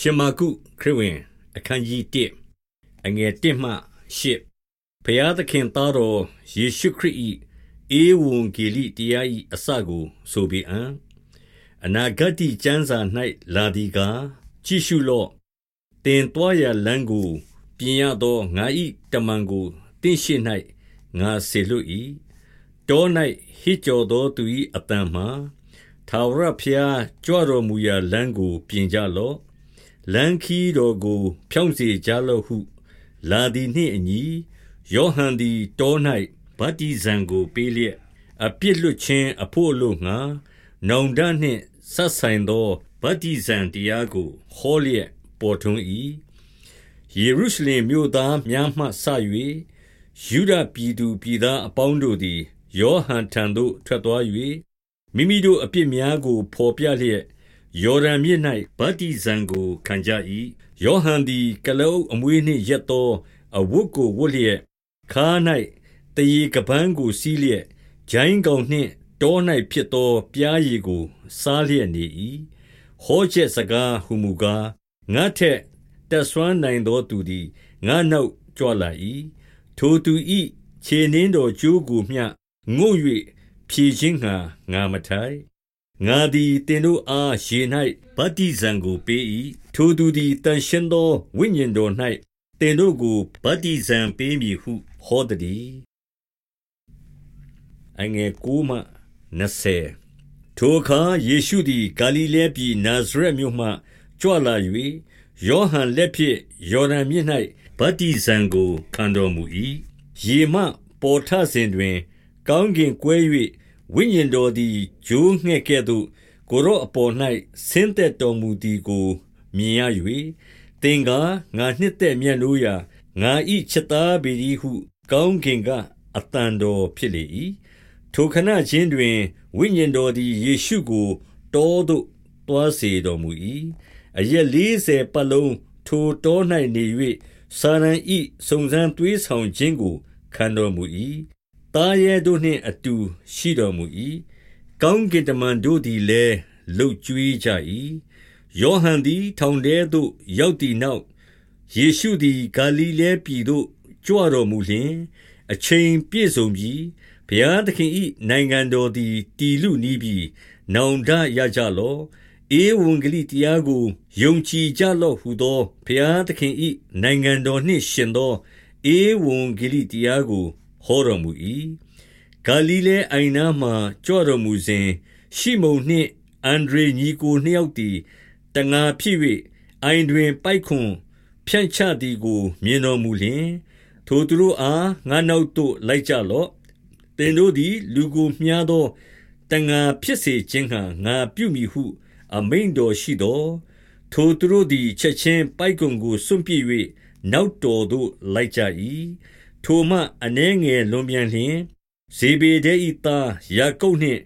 ရှမာကုခရစ်ဝင် အခန်းကြီး1အငယ်1မှ8ဘုရားသခင်သားတော်ယေရှုခရစ်၏ဧဝံဂေလိတရား၏အစကို ဆိုပေအံ့အနာဂတ်ကျမ်းစာ၌လာသည်ကားကြည့်ရှုလော့တင်တော်ရလမ်းကို ပြင်ရသောငါ၏တမန်ကိုတင့်ရှိ၌ငါဆေလွတ်၏တော၌ဟစ်ကြော်သောသူ၏အတန်မှာသာဝရဖျားကြွတော်မူရာလမ်းကို ပြင်ကြလော့ လမ်းခီးတော်ကို ဖြောင့်စေကြလော့ဟု လာသည်နှင့်အညီယောဟန်သည်တော၌ဗတ္တိဇံကို ပေးလျက်အပြစ်လွတ်ခြင်းအဖို့အလို့ငှာနောင်တနှင့်ဆက်ဆိုင်သောဗတ္တိဇံတရားကိုဟောလျက်ပေါ်ထွန်း၏ယေရုရှလင်မြို့သားများမှဆ၍ယူဒပြည်သူပြည်သားအပေါင်းတို့သည်ယောဟန်ထံသို့ထွက်သွား၍မိမိတို့အပြစ်များကိုဖော်ပြလျက် ယော်ဒန်မြစ်၌ဗတ္တိဇံကိုခံကြ၏ယောဟန်သည် ကလုတ်အမွေးနှင့်ရက်သော အဝတ်ကိုဝတ်လျက်ခါ၌တရေကပန်းကိုစီးလျက်ဂျိုင်းကောင်နှင့်တော၌ဖြစ်သော ပြားရည်ကို စားလျက်နေ၏ဟောချက်စကားဟုမူကားငါထက်တက်ဆွမ်းနိုင်သောသူသည်ငါနောက်ကြွလာ၏ထိုသူ၏ခြေနှင်းတော်ကြိုးကိုမျှငုံ၍ဖြည့်ခြင်းငှာငါမထိုက် ငါသည်တင်တို့အား ရေ၌ဗတ္တိဇံကိုပေး၏ထိုသူသည်တန်ရှင်းသော ဝိညာဉ်တော်၌တင်တို့ကို ဗတ္တိဇံပေးမည်ဟု ဟောသည်အငယ်ကူမှ20ထိုအခါ ယေရှုသည် ဂါလိလဲပြည် နာဇရက်မြို့မှ ကြွလာ၍ယောဟန်လက်ဖြင့် ယော်ဒန်မြစ်၌ဗတ္တိဇံကို ခံတော်မူ၏ရေမှပေါ်ထစဉ်တွင် ကောင်းကင်ကွဲ၍ ဝိညာဉ်တော်သည်ဂျိုးငှက်ကဲ့သို့ ကိုရော့အပေါ်၌ဆင်းသက်တော်မူသည်ကိုမြင်ရ၍သင်ကားငါနှစ်သက်မြတ်နိုးရာငါဤချက်သားပေသည်ဟု ကောင်းကင်ကအတန်တော်ဖြစ်လေ၏ထိုခဏချင်းတွင်ဝိညာဉ်တော်သည်ယေရှုကိုတောသို့တွားစေတော်မူ၏အရက်40ပတ်လုံးထိုတော၌နေ၍စာရန်ဤစုံစမ်းသွေးဆောင်ခြင်းကိုခံတော်မူ၏ သားရဲတို့နှင့်အတူ ရှိတော်မူ၏ကောင်းကင်တမန်တို့သည်လည်းလှုပ်ကြွေးကြ၏ယောဟန်သည် ထောင်ထဲသို့ ရောက်သည့်နောက်ယေရှုသည်ဂါလိလဲပြည်သို့ကြွတော်မူလျှင် အချိန်ပြည့်စုံပြီးဘုရားသခင်၏နိုင်ငံတော်သည်တည်လူနီးပြီးနောင်တရကြလော့ဧဝံဂေလိတရားကိုယုံကြည်ကြလော့ဟုသောဘုရားသခင်၏နိုင်ငံတော်နှင့်ရှင်သောဧဝံဂေလိတရားကို ဟောတော်မူ၏ဂါလိလဲအိုင်နာမှကြွတော်မူစဉ်ရှိမုန်နှင့်အန်ဒရေညီကိုနှစ်ယောက်သည်တငါဖြစ်၍အိုင်တွင်ပိုက်ခွန်ဖြန့်ချသည်ကို မြင်တော်မူလျင်ထိုသူတို့အားငါနောက်သို့လိုက်ကြလော့သင်တို့သည် လူကိုမြားသောတငါဖြစ်စေခြင်းဟံငါပြုမိဟု အမိန်တော်ရှိသောထိုသူတို့သည်ချက်ချင်းပိုက်ကွန်ကိုစွန့်ပစ်၍နောက်တော်သို့လိုက်ကြ၏ ထိုမှအနှဲငယ်လွန်ပြန်လျင်ဇေဘေဒဲ၏သားယာကုပ်နှင့်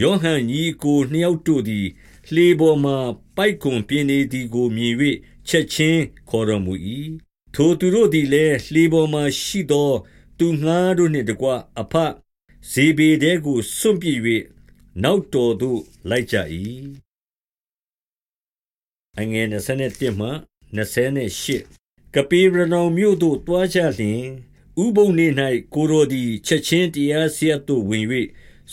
ယောဟန်ညီကိုနှစ်ယောက်တို့သည်လှေပေါ်မှပိုက်ကွန်ပြင်းနေသည်ကိုမြင်၍ချက်ချင်းခေါ်တော်မူ၏ထိုသူတို့သည်လည်းလှေပေါ်မှရှိသောသူငှားတို့နှင့်တကွအဖဇေဘေဒဲကိုစွန့်ပစ်၍နောက်တော်သို့လိုက်ကြ၏အငယ်27မှ28ကပေရနောင်မြို့သို့တွားကြလျင် ဥပုံနေ၌ကိုတော်သည်ချက်ချင်းတရားစရသို့ဝင်၍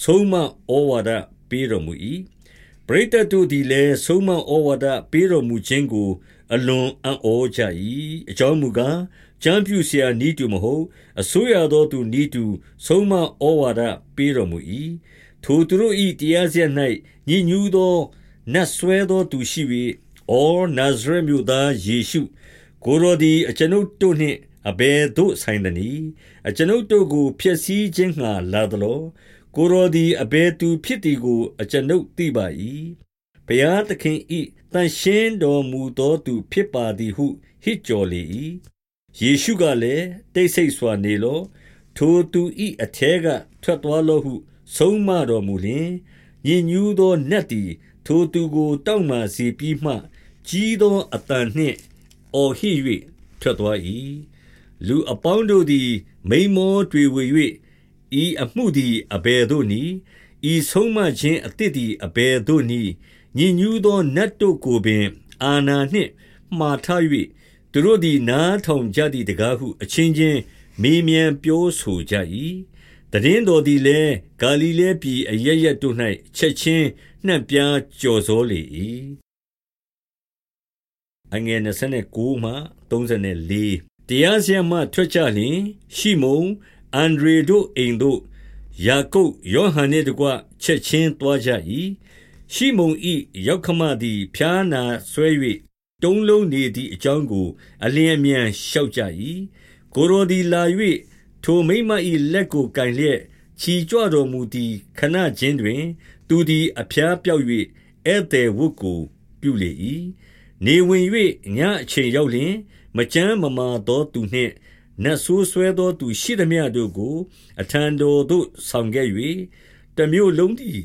ဆုံးမဩဝါဒပေးတော်မူ၏ပရိသတ်တို့သည်လည်းဆုံးမဩဝါဒပေးတော်မူခြင်းကို အလွန်အံ့ဩကြ၏အကြောင်းမူကားကျမ်းပြူဆရာဤသူမဟုတ်အစိုးရသောသူဤသူဆုံးမဩဝါဒပေးတော်မူ၏ထိုသူတို့၏တရားစရ၌ညဉ့်ညူးသောနတ်ဆွဲသောသူရှိ၍အောနာဇရမြို့သားယေရှုကိုယ်တော်သည်အကျွန်ုပ်တို့နှင့် အဘယ်သို့ဆိုင်သနည်းအကျွန်ုပ်တို့ကိုဖျက်ဆီးခြင်းငှာလာသလောကိုရိုဒီအဘယ်သူဖြစ်သည်ကို အကျွန်ုပ်သိပါ၏ဘုရားသခင်ဤတန်ရှင်းတော်မူသောသူဖြစ်ပါသည်ဟုဟစ်ကြော်လေ၏ယေရှုကလည်းတိတ်ဆိတ်စွာနေလောထိုသူဤအထဲကထွက်သွားလောဟု ဆုံးမတော်မူလျင်ညင်ညူးသောနတ်သည် ထိုသူကိုတောက်မှစီပြီးမှ ကြီးသောအတန်နှင့်အော်ဟစ်၍ထွက်သွား၏ လူအပေါင်းတို့သည် မိန်မောတွေဝေ၍ဤအမှုသည်အဘယ်သို့နည်းဤဆုံးမခြင်းအသစ်သည်အဘယ်သို့နည်းညဉ့်ညူးသောနတ်တို့ကိုပင် အာနာနှင့်မှားထား၍သူတို့သည်နားထောင်ကြသည်တကားဟု အချင်းချင်းမေးမြန်းပြောဆိုကြ၏တည်င်းတော်သည်လည်းဂါလိလဲပြည်အရရက်တို့၌ချက်ချင်းနှံ့ပြားကြော်စောလေ၏အငယ်29မှ34 တရားစရမှထွက်ကြလျင်ရှိမုန်အန်ဒရေတို့အိမ်တို့ယာကုပ်ယောဟန်နှင့်တကွချက်ချင်းသွားကြ၏ရှိမုန်ဤရောက်ခမသည်ဖျားနာဆွဲ၍တုံးလုံးနေသည့်အကြောင်းကို အလင်းအမြန်လျှောက်ကြ၏ကိုရိုသည်လာ၍ထိုမိမ၏လက်ကိုကင်လျက်ခြီကြွတော်မူသည်ခဏချင်းတွင် သူသည်အဖျားပြောက်၍ဧည့်သည်ဝတ်ကို ပြုလေ၏နေဝင်၍ညအချိန်ရောက်လျင် မကြမ်းမမာသောသူနှင့်နတ်ဆိုးဆွဲသောသူရှိသမျှတို့ကို အထံတော်သို့ဆောင်ခဲ့၍တမျိုးလုံးသည်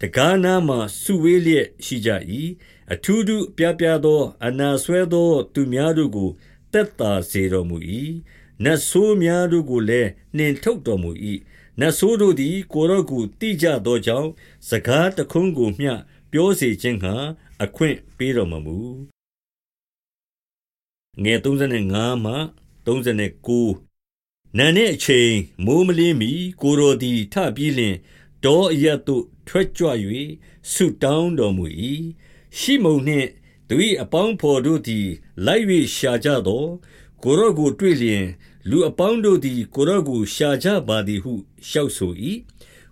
တကားနာမှစုဝေးလျက်ရှိကြ၏အထူးထူးပြပြသော အနာဆွဲသော သူများတို့ကိုတက်တာစေတော်မူ၏နတ်ဆိုးများတို့ကိုလည်းနှင်ထုတ်တော်မူ၏နတ်ဆိုးတို့သည် ကိုရော့ကိုတိကြသောကြောင့်စကားတခွန်းကိုမျှပြောစေခြင်းဟာအခွင့်ပေးတော်မမူ ငယ်35မှ39နာနဲ့အချိန်မိုးမလင်းမီကိုရော်သည်ထပြီးလျှင်တောအရတ်သို့ထွက်ကြွ၍ဆုတောင်းတော်မူ၏ရှိမုန်နှင့်သူ၏အပေါင်းဖော်တို့သည်လိုက်၍ရှာကြသောကိုရော့ကိုတွေ့လျင် လူအပေါင်းတို့သည်ကိုရော့ကိုရှာကြပါသည်ဟုလျှောက်ဆို၏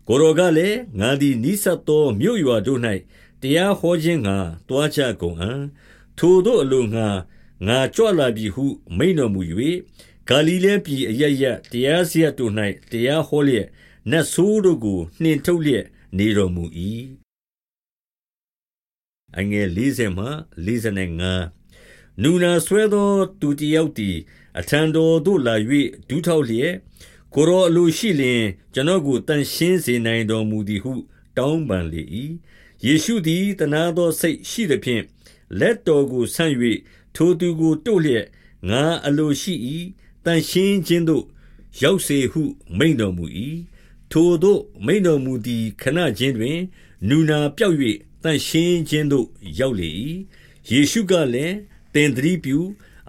ကိုရော့ကလည်းငါသည်နိဆက်သောမြို့ရွာတို့၌တရားဟောခြင်းငှာတွားကြကုန်အံ့ထိုတို့အလိုငှာ ငါကြွလာပြီဟု မိန်တော်မူ၍ဂါလိလဲပြည်အရရတရားစရတို့၌တရားဟောလျက်နတ်ဆိုးတို့ကိုနှင်ထုတ်လျက်နေတော်မူ၏အငယ်40မှ45နူနာဆွဲသောသူတယောက်သည်အထံတော်သို့လာ၍ဒူးထောက်လျက်ကိုရောအလိုရှိလျင် ကျွန်တော်ကိုတန်ရှင်းစေနိုင်တော်မူသည်ဟု တောင်းပန်လေ၏ယေရှုသည်တနာသောစိတ်ရှိသည်ဖြင့်လက်တော်ကိုဆန့်၍ ထိုသူကိုတို့လျက်ငါအလိုရှိ၏တန်ရှင်းခြင်းသို့ရောက်စေဟု မိန်တော်မူ၏ထိုသို့မိန်တော်မူသည်ခဏချင်းတွင် နူနာပြောက်၍တန်ရှင်းခြင်းသို့ရောက်လေ၏ယေရှုကလည်းတင်သတိပြု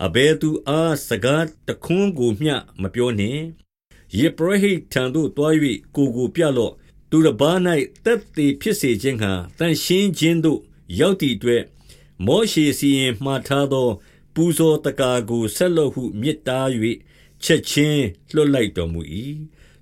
အဘယ်သူအားစကားတခွန်းကိုမျှမပြောနှင့်ယေဘရဟိထံသို့တွား၍ကိုကိုပြလော့သူတစ်ပါး၌တက်သေးဖြစ်စေခြင်းဟံတန်ရှင်းခြင်းသို့ရောက်သည့်အတွက် မောရှေစီရင်မှားထားသော ပူဇော်တကာကိုဆက်လော့ဟုမြစ်တား၍ချက်ချင်းလွတ်လိုက်တော်မူ၏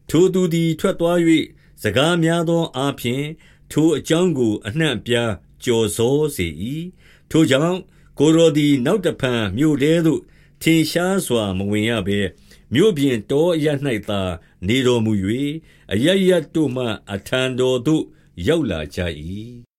ထိုသူသည်ထွက်သွား၍စကားများသောအားဖြင့်ထိုအကြောင်းကိုအနှံ့အပြားကြော်စောစေ၏ထိုကြောင့်ကိုရောသည်နောက်တဖန်မြို့ထဲသို့ထင်ရှားစွာမဝင်ရဘဲမြို့ပြင်တောအရ၌သာနေတော်မူ၍အရရတို့မှအထံတော်သို့ရောက်လာကြ၏